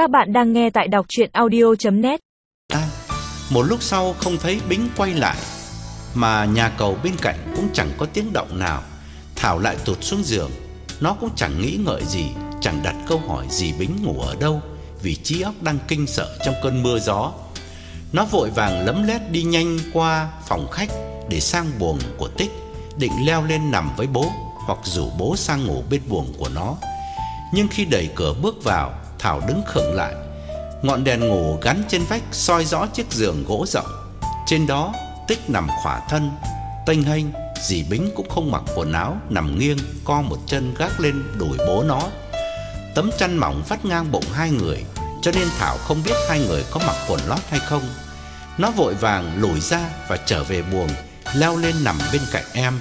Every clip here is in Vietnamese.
Các bạn đang nghe tại đọc chuyện audio.net À, một lúc sau không thấy Bính quay lại Mà nhà cầu bên cạnh cũng chẳng có tiếng động nào. Thảo lại tụt xuống giường Nó cũng chẳng nghĩ ngợi gì Chẳng đặt câu hỏi gì Bính ngủ ở đâu Vì trí óc đang kinh sợ trong cơn mưa gió. Nó vội vàng lấm lét đi nhanh qua phòng khách Để sang buồng của Tích Định leo lên nằm với bố Hoặc rủ bố sang ngủ bên buồng của nó. Nhưng khi đẩy cửa bước vào Thảo đứng khựng lại Ngọn đèn ngủ gắn trên vách soi rõ chiếc giường gỗ rộng. Trên đó, Tích nằm khỏa thân, tênh hênh, dì Bính cũng không mặc quần áo, nằm nghiêng, co một chân gác lên đùi bố nó. Tấm chăn mỏng vắt ngang bụng hai người, cho nên Thảo không biết hai người có mặc quần lót hay không. Nó vội vàng lùi ra và trở về buồng, leo lên nằm bên cạnh em.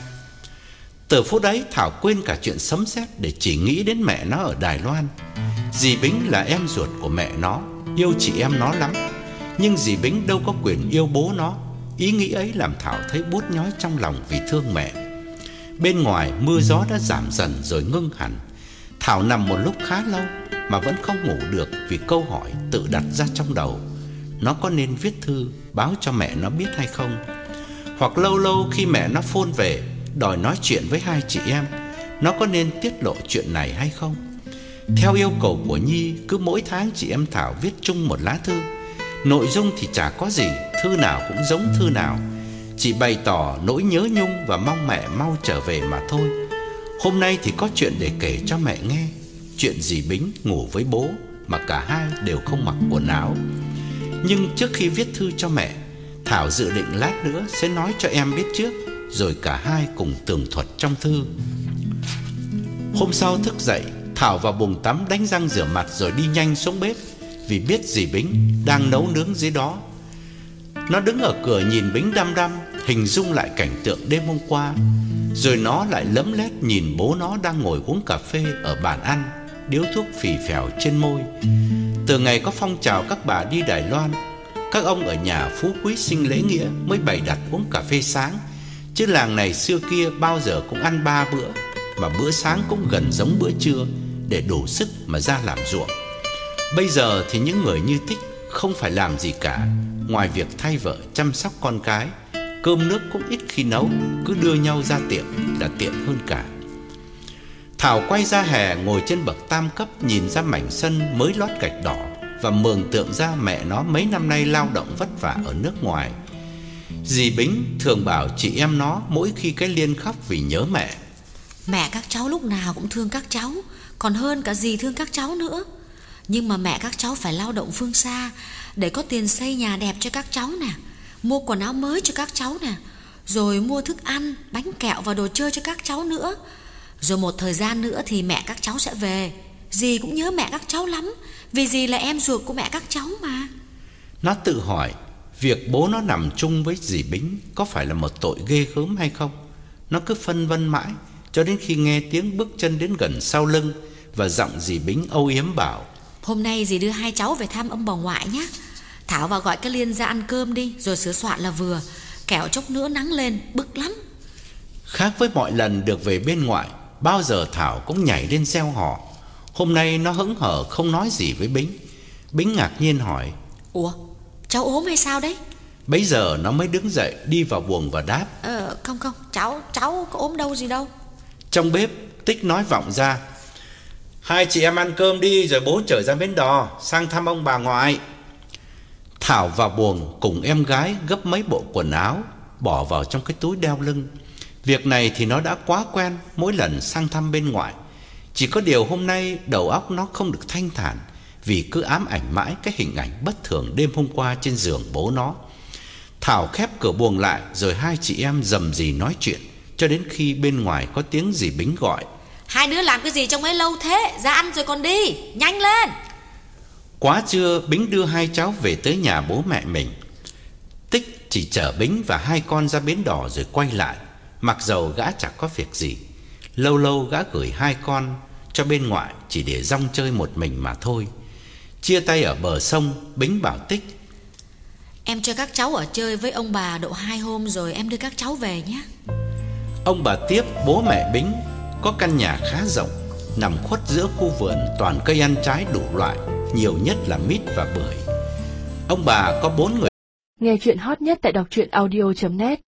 Từ phút đấy Thảo quên cả chuyện sấm sét để chỉ nghĩ đến mẹ nó ở Đài Loan. Dì Bính là em ruột của mẹ nó, yêu chị em nó lắm. Nhưng dì Bính đâu có quyền yêu bố nó. Ý nghĩ ấy làm Thảo thấy buốt nhói trong lòng vì thương mẹ. Bên ngoài mưa gió đã giảm dần rồi ngưng hẳn. Thảo nằm một lúc khá lâu mà vẫn không ngủ được vì câu hỏi tự đặt ra trong đầu. Nó có nên viết thư báo cho mẹ nó biết hay không? Hoặc lâu lâu khi mẹ nó phone về đòi nói chuyện với hai chị em, nó có nên tiết lộ chuyện này hay không? Theo yêu cầu của Nhi, cứ mỗi tháng chị em Thảo viết chung một lá thư. Nội dung thì chả có gì, thư nào cũng giống thư nào. Chỉ bày tỏ nỗi nhớ nhung và mong mẹ mau trở về mà thôi. Hôm nay thì có chuyện để kể cho mẹ nghe. Chuyện dì Bính ngủ với bố mà cả hai đều không mặc quần áo. Nhưng trước khi viết thư cho mẹ, Thảo dự định lát nữa sẽ nói cho em biết trước, rồi cả hai cùng tường thuật trong thư. Hôm sau thức dậy, Thảo vào bồn tắm đánh răng rửa mặt rồi đi nhanh xuống bếp vì biết dì Bính đang nấu nướng dưới đó. Nó đứng ở cửa nhìn Bính đăm đăm, hình dung lại cảnh tượng đêm hôm qua, rồi nó lại lấm lét nhìn bố nó đang ngồi uống cà phê ở bàn ăn, điếu thuốc phì phèo trên môi. Từ ngày có phong trào các bà đi Đài Loan, các ông ở nhà phú quý sinh lễ nghĩa mới bày đặt uống cà phê sáng, chứ làng này xưa kia bao giờ cũng ăn ba bữa, mà bữa sáng cũng gần giống bữa trưa để đủ sức mà ra làm ruộng. Bây giờ thì những người như Tích không phải làm gì cả, ngoài việc thay vợ chăm sóc con cái, cơm nước cũng ít khi nấu, cứ đưa nhau ra tiệm là tiện hơn cả. Thảo quay ra hè ngồi trên bậc tam cấp nhìn ra mảnh sân mới lót gạch đỏ và mường tượng ra mẹ nó mấy năm nay lao động vất vả ở nước ngoài. Dì Bính thường bảo chị em nó mỗi khi cái liên khóc vì nhớ mẹ. Mẹ các cháu lúc nào cũng thương các cháu Còn hơn cả gì thương các cháu nữa. Nhưng mà mẹ các cháu phải lao động phương xa Để có tiền xây nhà đẹp cho các cháu nè Mua quần áo mới cho các cháu nè Rồi mua thức ăn, bánh kẹo và đồ chơi cho các cháu nữa. Rồi một thời gian nữa thì mẹ các cháu sẽ về. Dì cũng nhớ mẹ các cháu lắm Vì dì là em ruột của mẹ các cháu mà. Nó tự hỏi Việc bố nó nằm chung với dì Bính Có phải là một tội ghê gớm hay không? Nó cứ phân vân mãi cho đến khi nghe tiếng bước chân đến gần sau lưng và giọng dì Bính âu yếm bảo: "Hôm nay dì đưa hai cháu về thăm ông bà ngoại nhé. Thảo vào gọi cái Liên ra ăn cơm đi, rồi sửa soạn là vừa, kẻo chốc nữa nắng lên bực lắm." Khác với mọi lần được về bên ngoại, bao giờ Thảo cũng nhảy lên reo hò. Hôm nay nó hững hờ không nói gì với Bính. Bính ngạc nhiên hỏi: "Ủa, cháu ốm hay sao đấy?" Bấy giờ nó mới đứng dậy đi vào buồng và đáp: "Ờ không không, cháu cháu có ốm đâu gì đâu." Trong bếp, Tích nói vọng ra, Hai chị em ăn cơm đi Rồi bố trở ra bến đò, Sang thăm ông bà ngoại. Thảo vào buồng cùng em gái Gấp mấy bộ quần áo, Bỏ vào trong cái túi đeo lưng. Việc này thì nó đã quá quen Mỗi lần sang thăm bên ngoại. Chỉ có điều hôm nay đầu óc nó không được thanh thản Vì cứ ám ảnh mãi Cái hình ảnh bất thường đêm hôm qua Trên giường bố nó. Thảo khép cửa buồng lại Rồi hai chị em dầm rì nói chuyện cho đến khi bên ngoài có tiếng gì Bính gọi. Hai đứa làm cái gì trong ấy lâu thế? Ra ăn rồi còn đi, nhanh lên. Quá trưa, Bính đưa hai cháu về tới nhà bố mẹ mình. Tích chỉ chở Bính và hai con ra bến đỏ rồi quay lại, mặc dầu gã chẳng có việc gì. Lâu lâu gã gửi hai con cho bên ngoại chỉ để rong chơi một mình mà thôi. Chia tay ở bờ sông, Bính bảo Tích: "Em cho các cháu ở chơi với ông bà độ hai hôm rồi em đưa các cháu về nhé." Ông bà Tiếp, bố mẹ Bính có căn nhà khá rộng, nằm khuất giữa khu vườn toàn cây ăn trái đủ loại nhiều nhất là mít và bưởi. Ông bà có bốn người Nghe chuyện hot nhất tại đọc truyện audio.net